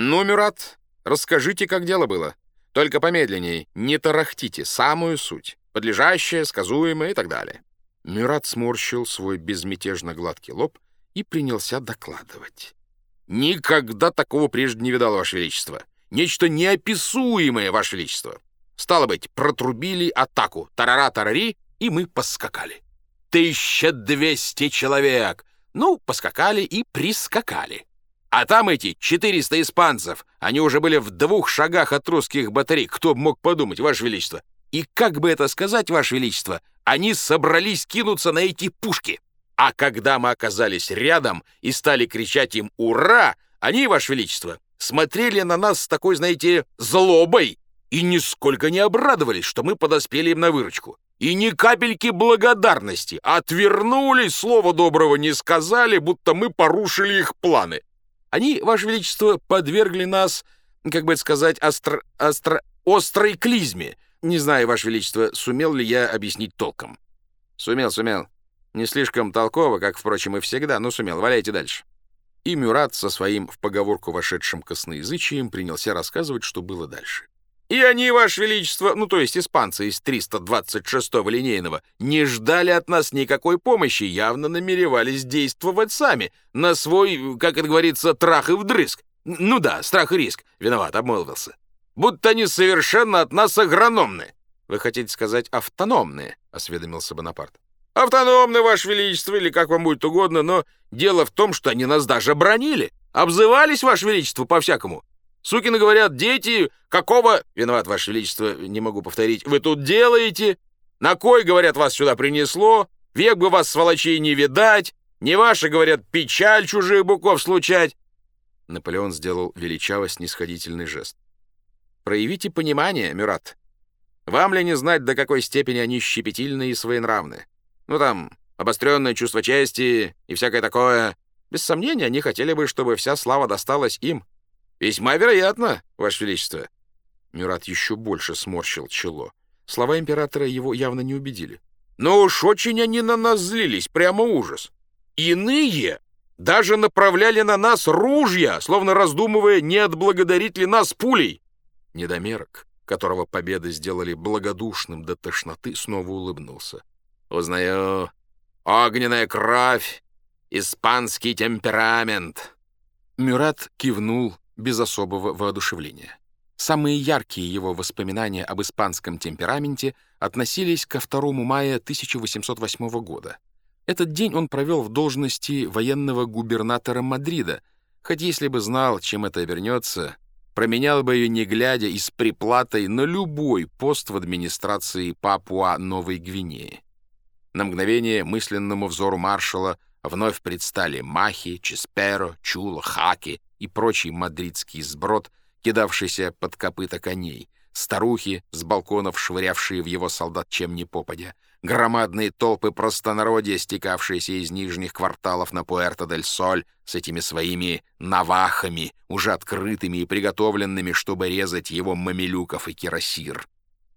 «Ну, Мюрат, расскажите, как дело было. Только помедленней, не тарахтите, самую суть, подлежащее, сказуемое и так далее». Мюрат сморщил свой безмятежно гладкий лоб и принялся докладывать. «Никогда такого прежде не видал, Ваше Величество. Нечто неописуемое, Ваше Величество. Стало быть, протрубили атаку, тарара-тарари, и мы поскакали. Тысяча двести человек. Ну, поскакали и прискакали. А там эти 400 испанцев, они уже были в двух шагах от русских батарей. Кто бы мог подумать, Ваше Величество? И как бы это сказать, Ваше Величество, они собрались кинуться на эти пушки. А когда мы оказались рядом и стали кричать им «Ура!», они, Ваше Величество, смотрели на нас с такой, знаете, злобой и нисколько не обрадовались, что мы подоспели им на выручку. И ни капельки благодарности, отвернулись, слова доброго не сказали, будто мы порушили их планы. Они, Ваше Величество, подвергли нас, как бы это сказать, остро... остро... острой клизме. Не знаю, Ваше Величество, сумел ли я объяснить толком. Сумел, сумел. Не слишком толково, как, впрочем, и всегда, но сумел. Валяйте дальше. И Мюрат со своим в поговорку вошедшим косноязычием принялся рассказывать, что было дальше. И они, Ваше Величество, ну, то есть испанцы из 326-го линейного, не ждали от нас никакой помощи, явно намеревались действовать сами, на свой, как это говорится, трах и вдрызг. Ну да, страх и риск. Виноват, обмолвился. Будто они совершенно от нас агрономны. Вы хотите сказать автономные, осведомился Бонапарт. Автономны, Ваше Величество, или как вам будет угодно, но дело в том, что они нас даже бронили. Обзывались, Ваше Величество, по-всякому. Сукины говорят, дети, какого... Виноват, Ваше Величество, не могу повторить. Вы тут делаете? На кой, говорят, вас сюда принесло? Век бы вас, сволочей, не видать. Не ваши, говорят, печаль чужих буков случать. Наполеон сделал величаво-снисходительный жест. Проявите понимание, Мюрат. Вам ли не знать, до какой степени они щепетильны и своенравны? Ну там, обостренное чувство чести и всякое такое. Без сомнения, они хотели бы, чтобы вся слава досталась им. «Весьма вероятно, Ваше Величество». Мюрат еще больше сморщил чело. Слова императора его явно не убедили. «Но уж очень они на нас злились, прямо ужас. Иные даже направляли на нас ружья, словно раздумывая, не отблагодарить ли нас пулей». Недомерок, которого победы сделали благодушным до тошноты, снова улыбнулся. «Узнаю. Огненная кровь, испанский темперамент». Мюрат кивнул без особого воодушевления. Самые яркие его воспоминания об испанском темпераменте относились ко 2 мая 1808 года. Этот день он провел в должности военного губернатора Мадрида, хоть если бы знал, чем это обернется, променял бы ее не глядя и с приплатой на любой пост в администрации Папуа-Новой Гвинеи. На мгновение мысленному взору маршала вновь предстали Махи, Чесперо, Чула, Хаки и прочий мадридский сброд, кидавшийся под копыта коней, старухи с балконов, швырявшие в его солдат чем ни попадя, громадные толпы простонародья, стекавшиеся из нижних кварталов на Пуэрто-дель-Соль с этими своими навахами, уже открытыми и приготовленными, чтобы резать его мамилюков и кирасир.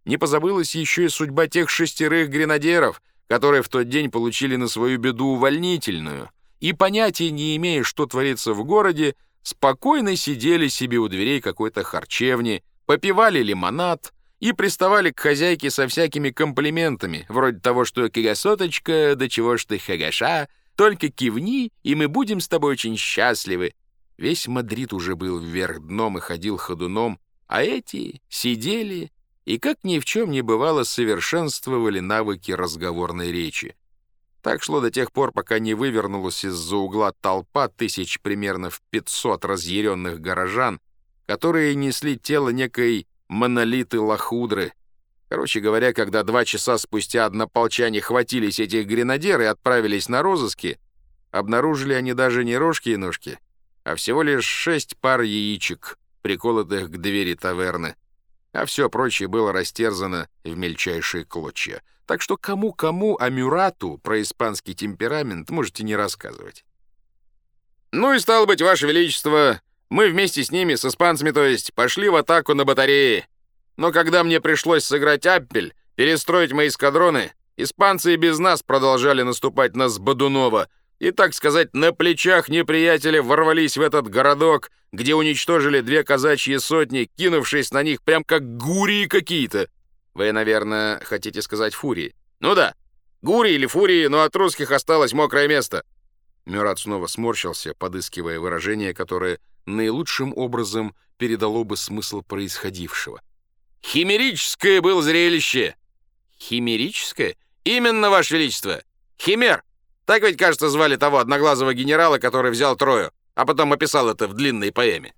Не позабылась еще и судьба тех шестерых гренадеров, которые в тот день получили на свою беду увольнительную, и понятия не имея, что творится в городе, спокойно сидели себе у дверей какой-то харчевни, попивали лимонад и приставали к хозяйке со всякими комплиментами, вроде того, что «кигасоточка, да чего ж ты хагаша, только кивни, и мы будем с тобой очень счастливы». Весь Мадрид уже был вверх дном и ходил ходуном, а эти сидели и, как ни в чем не бывало, совершенствовали навыки разговорной речи. Так шло до тех пор, пока не вывернулась из-за угла толпа тысяч примерно в 500 разъяренных горожан, которые несли тело некой монолиты лохудры. Короче говоря, когда два часа спустя однополчане хватились этих гренадер и отправились на розыски, обнаружили они даже не рожки и ножки, а всего лишь шесть пар яичек, приколотых к двери таверны а все прочее было растерзано в мельчайшие клочья. Так что кому-кому, а Мюрату про испанский темперамент можете не рассказывать. «Ну и стало быть, Ваше Величество, мы вместе с ними, с испанцами, то есть, пошли в атаку на батареи. Но когда мне пришлось сыграть аппель, перестроить мои эскадроны, испанцы без нас продолжали наступать на Сбодунова, и, так сказать, на плечах неприятеля ворвались в этот городок, где уничтожили две казачьи сотни, кинувшись на них прям как гурии какие-то. Вы, наверное, хотите сказать фурии. Ну да, гурии или фурии, но от русских осталось мокрое место. Мюрат снова сморщился, подыскивая выражение, которое наилучшим образом передало бы смысл происходившего. «Химерическое было зрелище!» «Химерическое? Именно, Ваше Величество! Химер! Так ведь, кажется, звали того одноглазого генерала, который взял Трою, а потом описал это в длинной поэме.